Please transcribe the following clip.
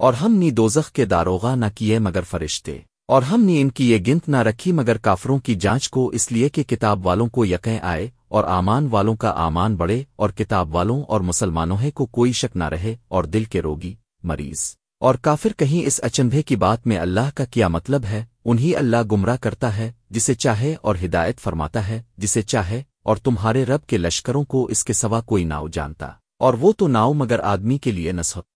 اور ہم نی دوزخ کے داروغہ نہ کیے مگر فرشتے، اور ہم نے ان کی یہ گنت نہ رکھی مگر کافروں کی جانچ کو اس لیے کہ کتاب والوں کو یقیں آئے اور آمان والوں کا آمان بڑھے اور کتاب والوں اور مسلمانوں کو کوئی شک نہ رہے اور دل کے روگی، مریض۔ اور کافر کہیں اس اچنبھے کی بات میں اللہ کا کیا مطلب ہے، انہی اللہ گمراہ کرتا ہے، جسے چاہے اور ہدایت فرماتا ہے، جسے چاہے اور تمہارے رب کے لشکروں کو اس کے سوا کوئی ناؤ جانتا۔ اور وہ تو ناؤ مگر آدمی کے لیے نصحت۔